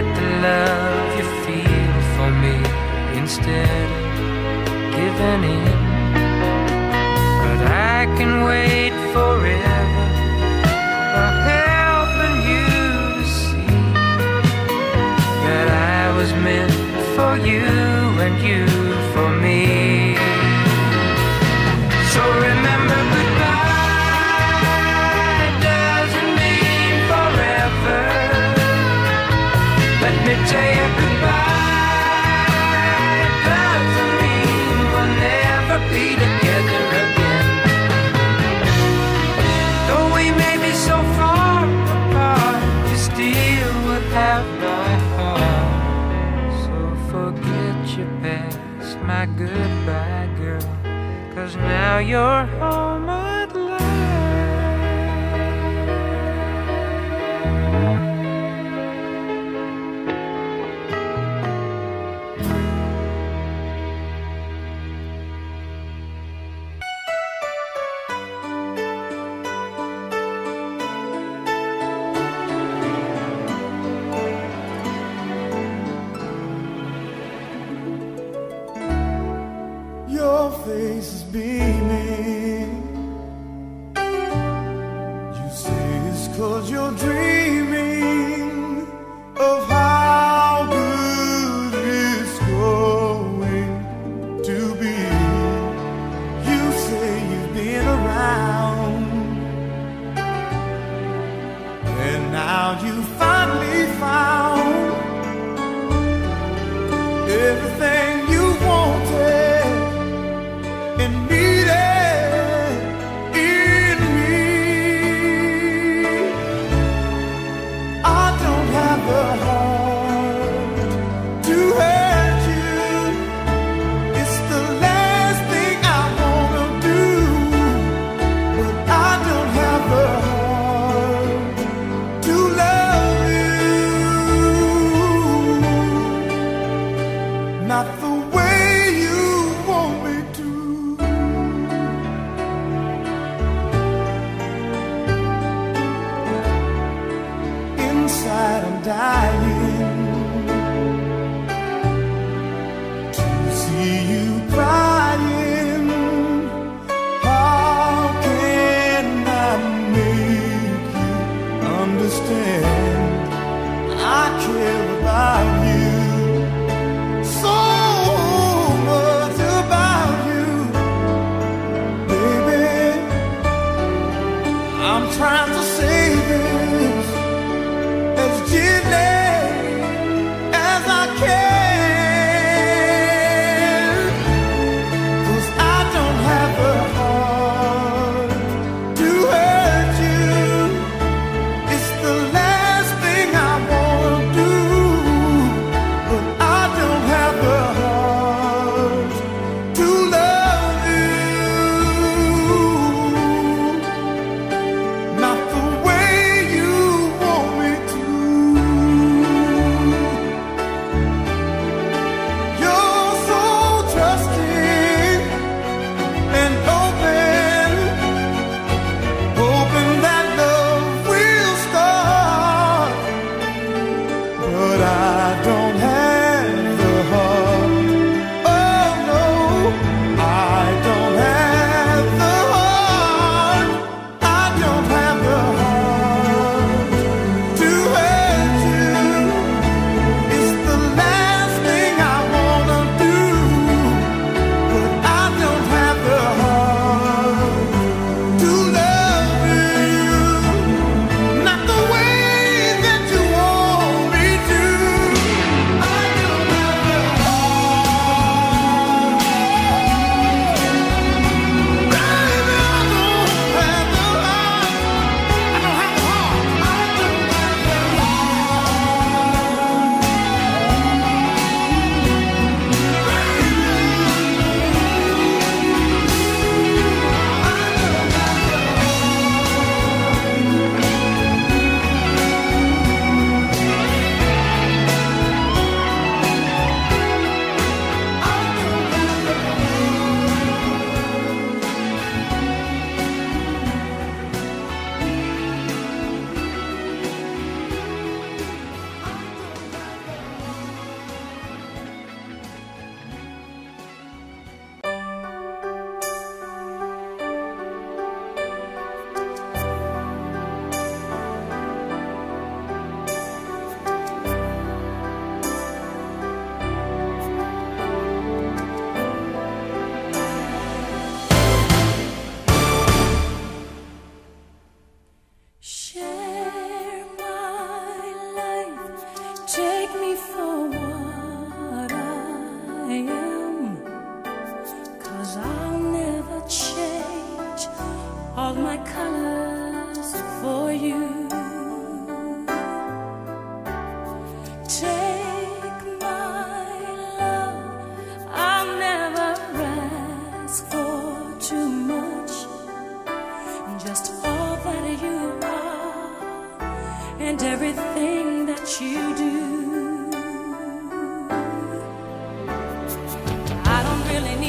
let the love you feel for me instead of giving in. But I can wait forever for helping you to see that I was meant for you. your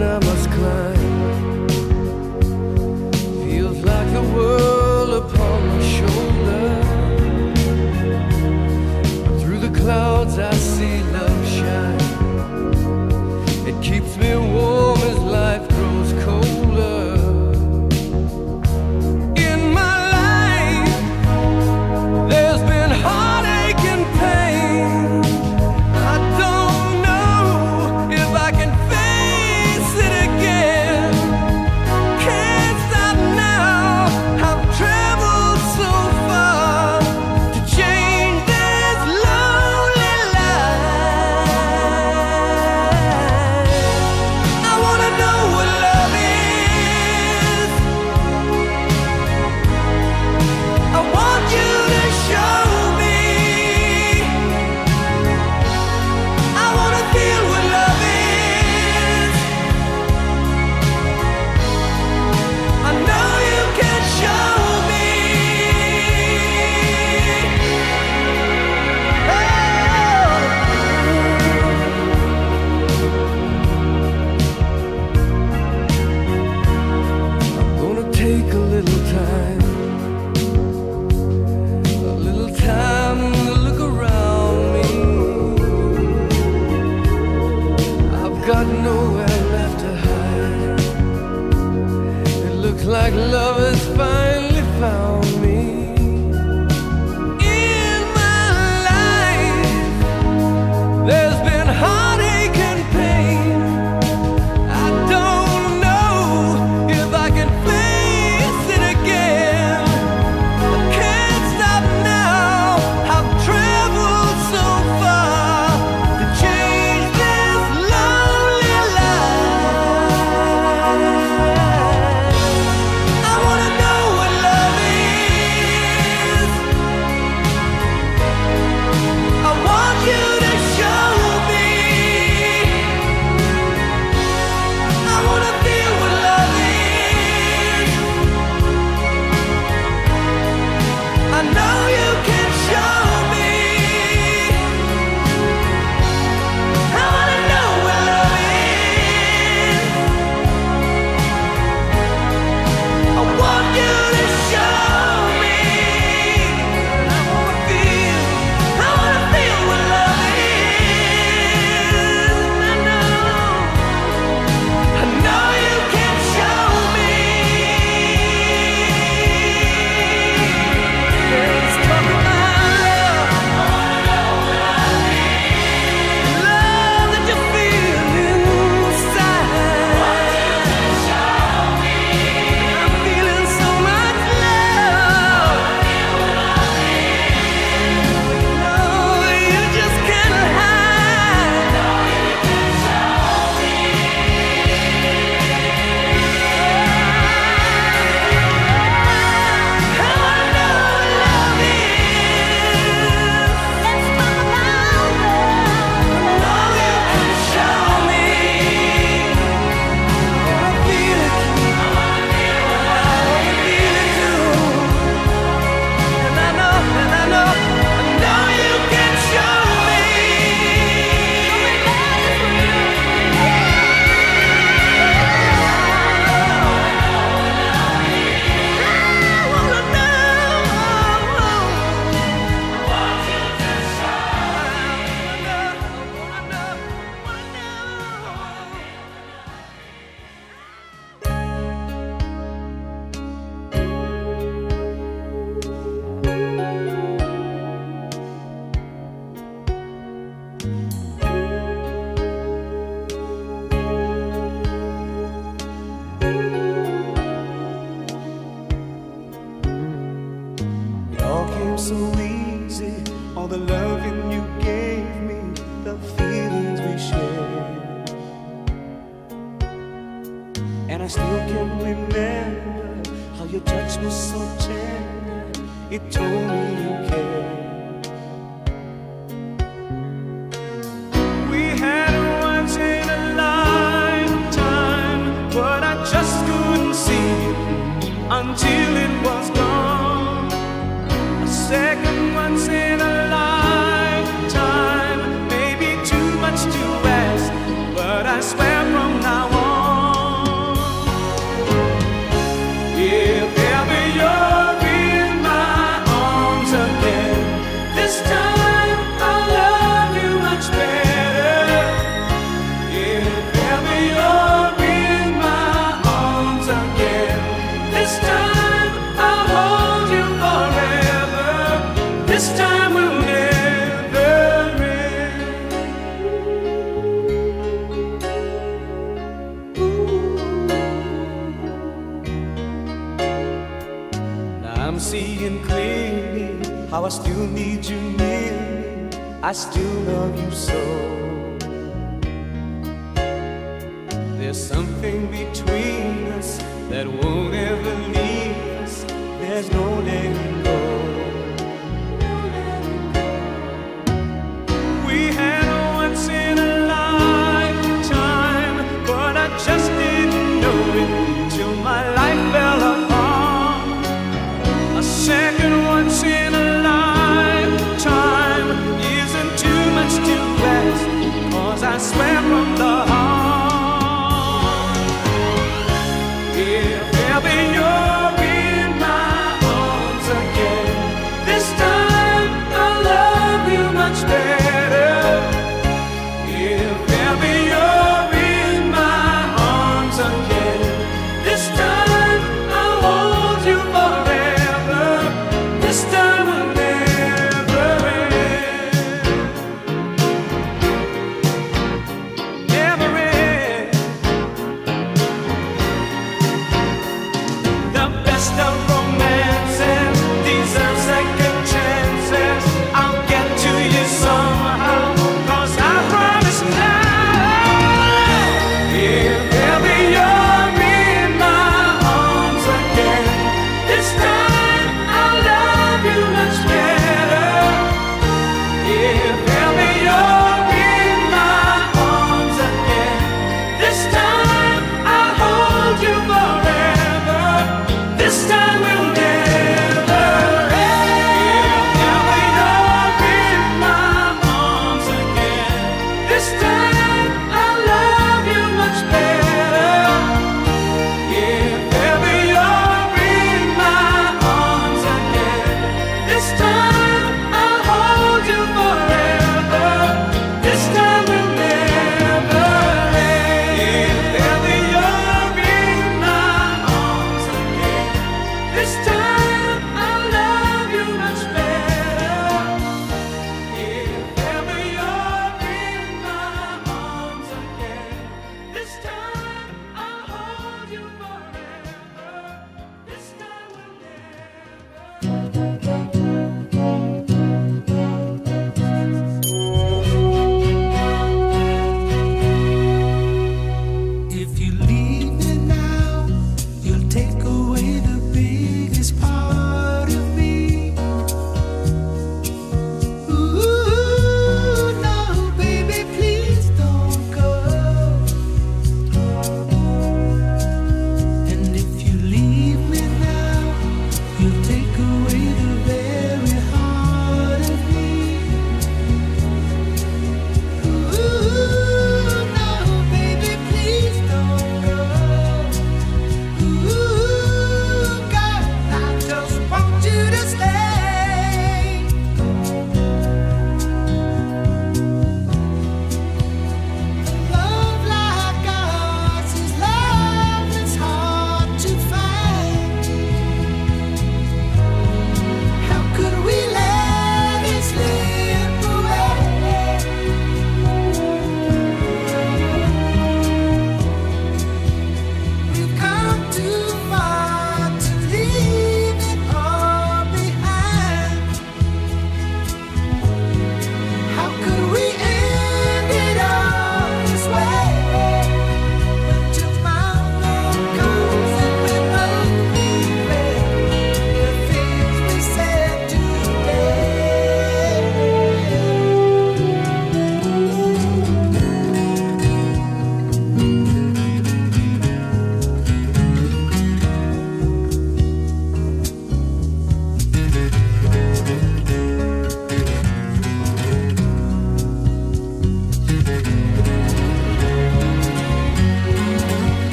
I'm. got nowhere left to hide. It looks like love is finally found. Seeing clearly how I still need you near me. I still love you so. There's something between us that won't ever leave us. There's no letting go.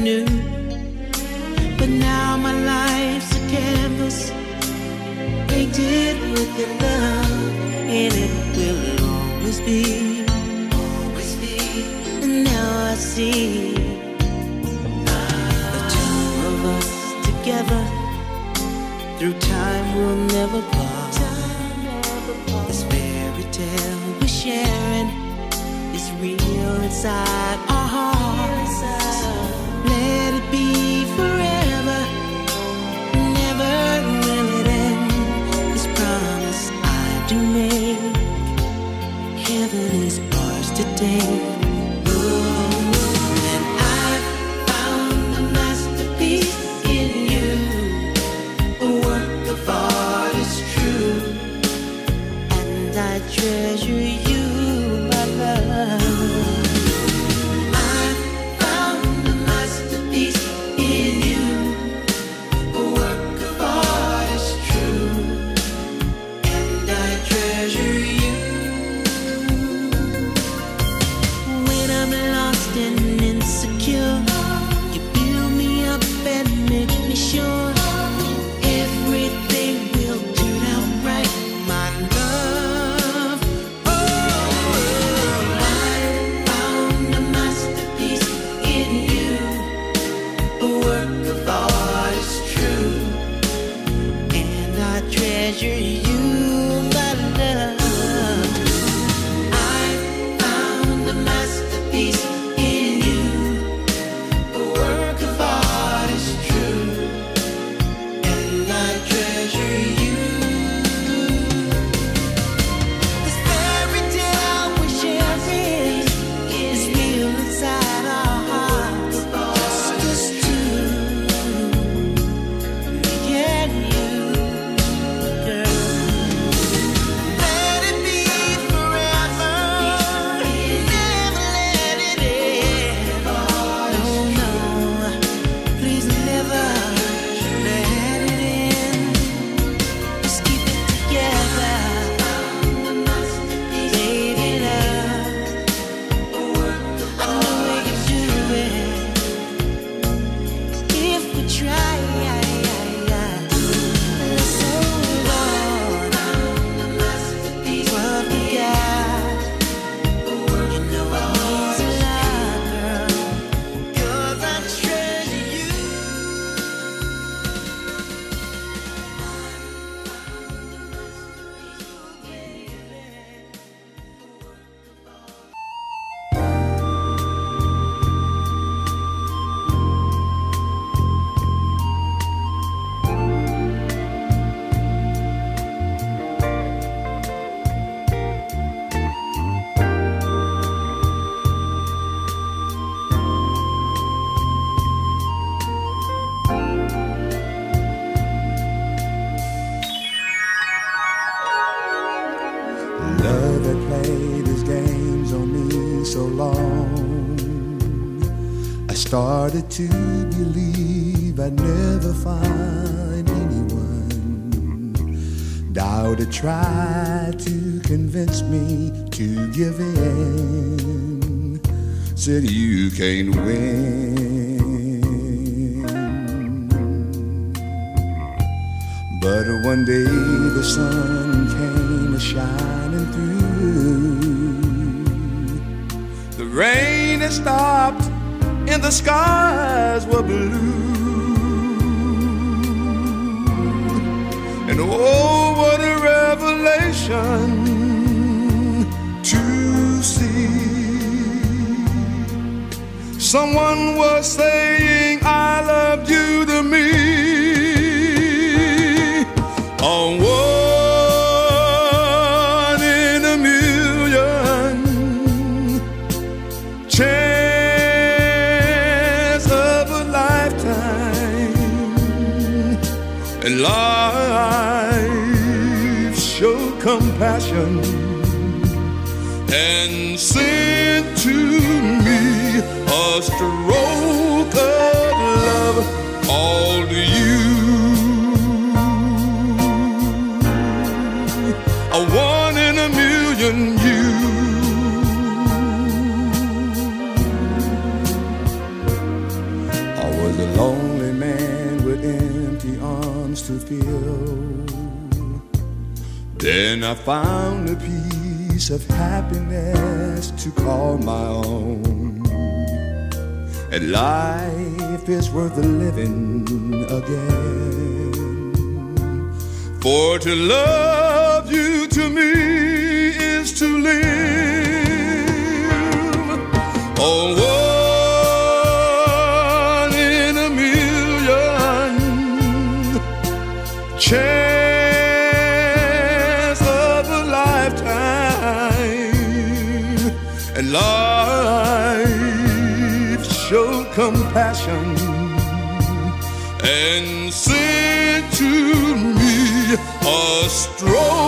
knew. But now my life's a canvas painted with your love, and it will always be. Always be. And now I see the two of us together. Through time will never part. This fairy tale we're sharing is real inside. Said you can't win. But one day the sun came shining through. The rain had stopped and the skies were blue. And oh, what a revelation Someone was saying, Then I found a piece of happiness to call my own. And life is worth living again. For to love you to me is to live. Oh, one in a million chance compassion and sent to me a stroke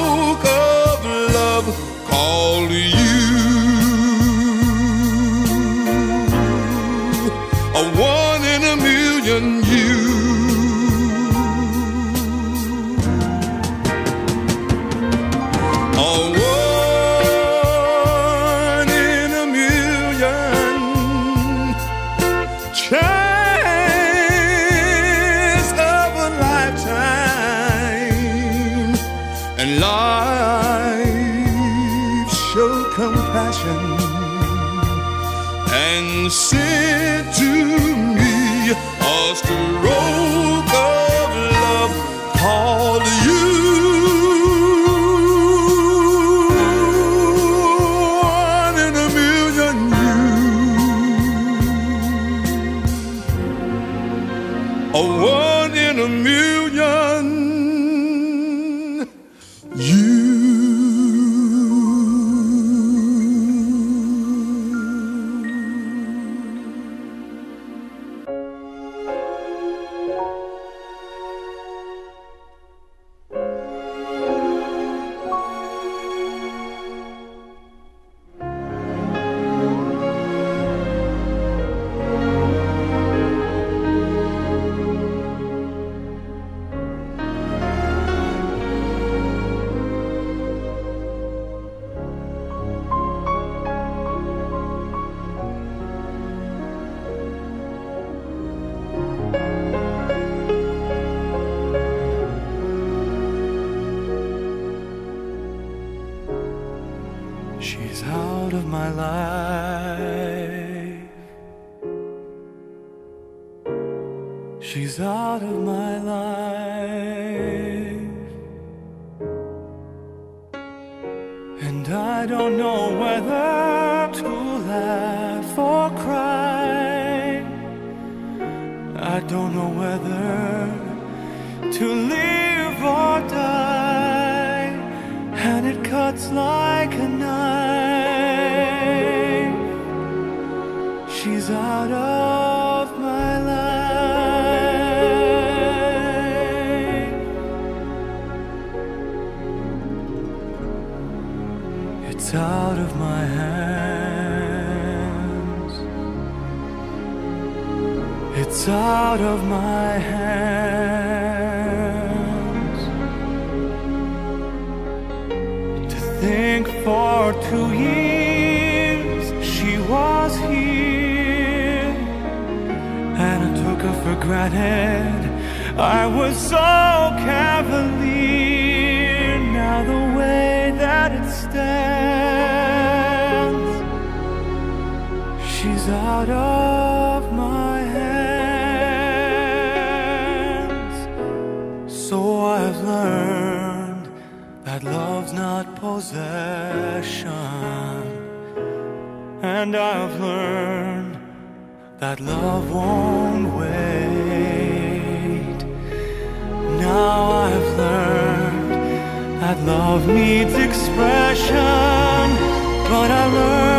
like a knife. She's out of my life. It's out of my hands. It's out of my hands. think for two years she was here. And I took her for granted. I was so cavalier. Now the way that it stands She's out of not possession. And I've learned that love won't wait. Now I've learned that love needs expression, but I learned.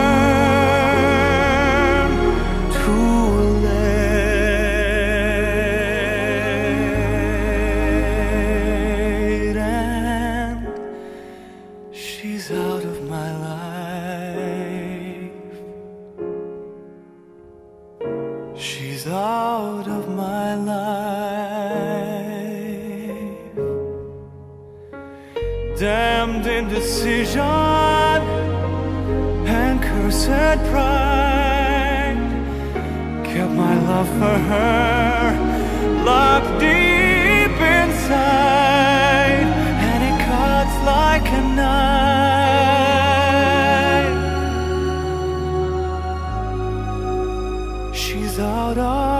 her locked deep inside, and it cuts like a knife. She's out of.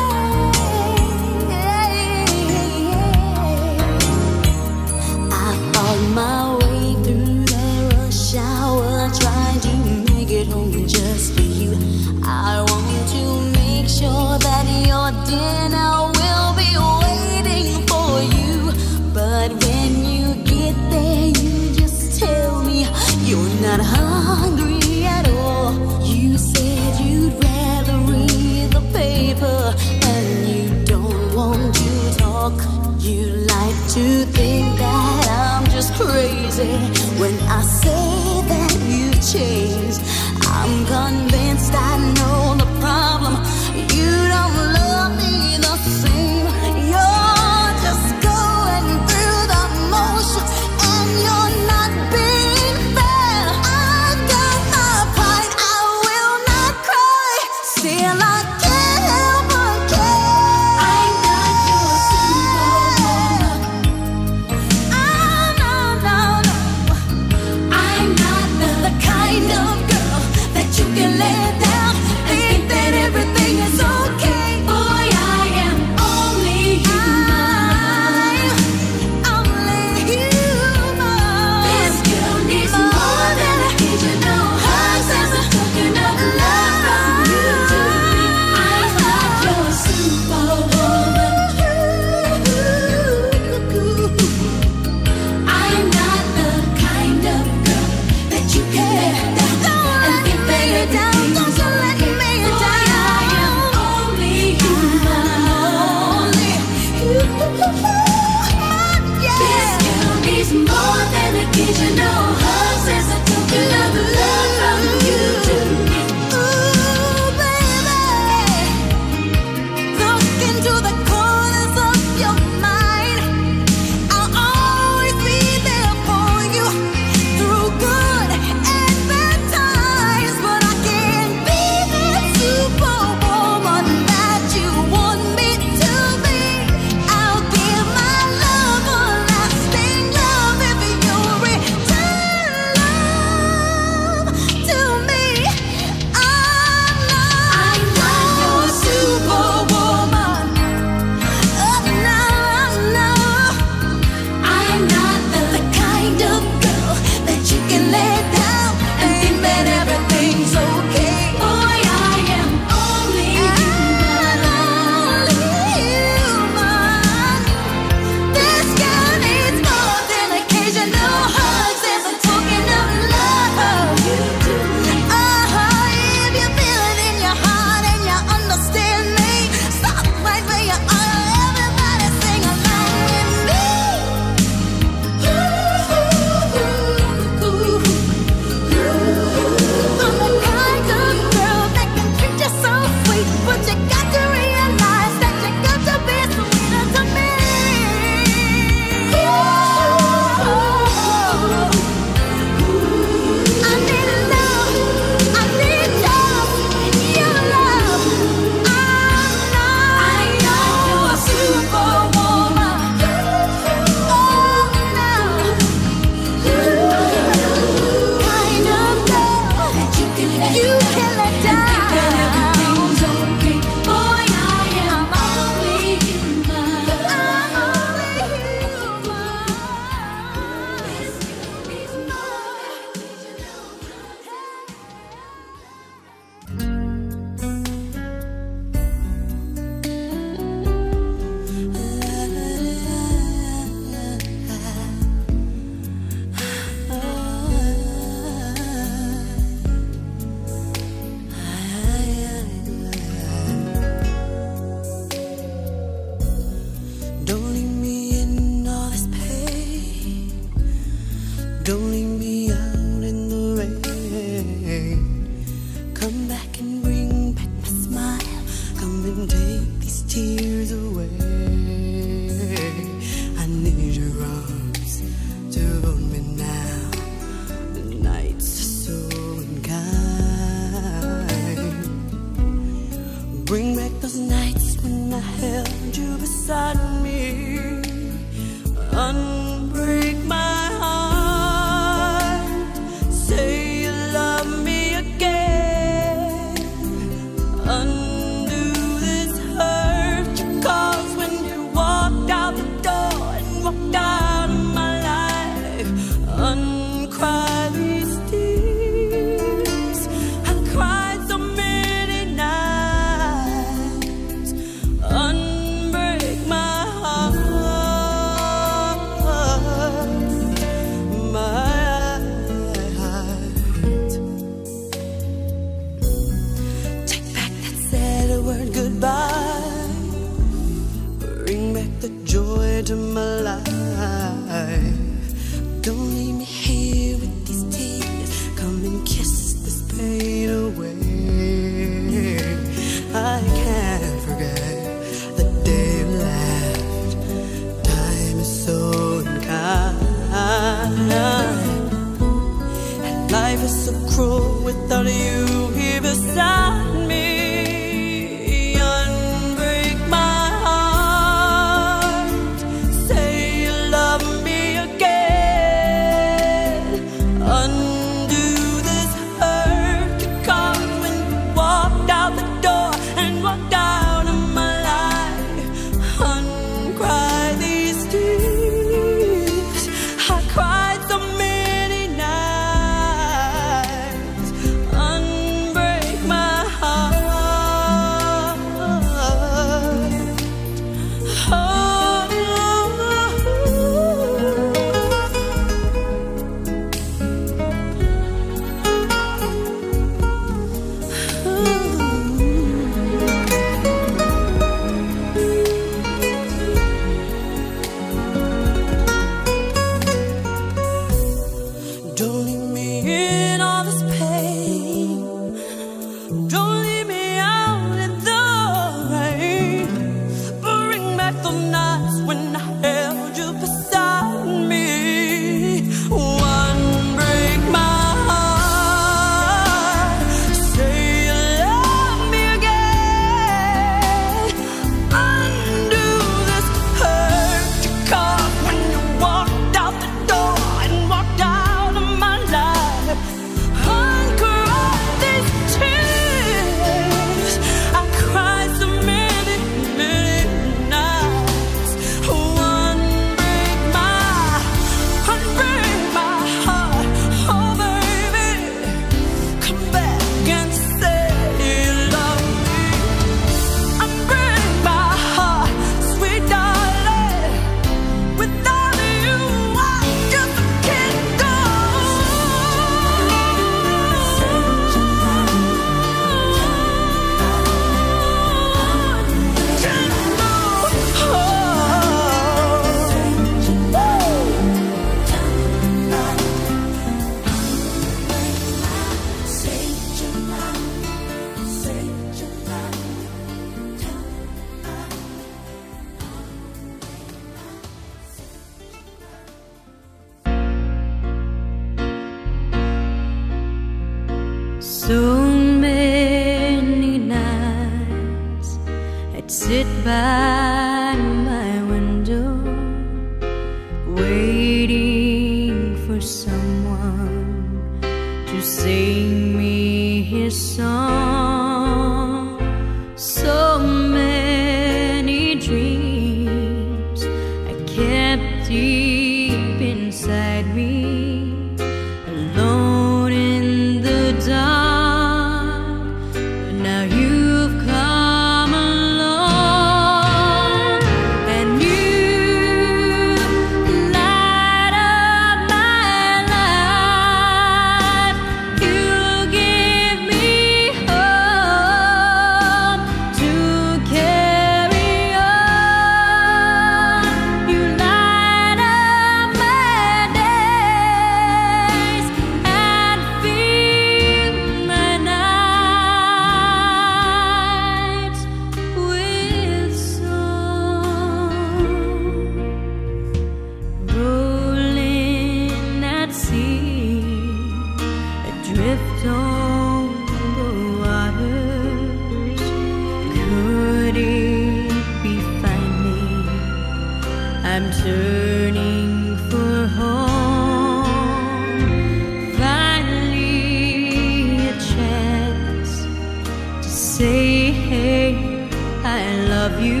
love you.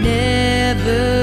Never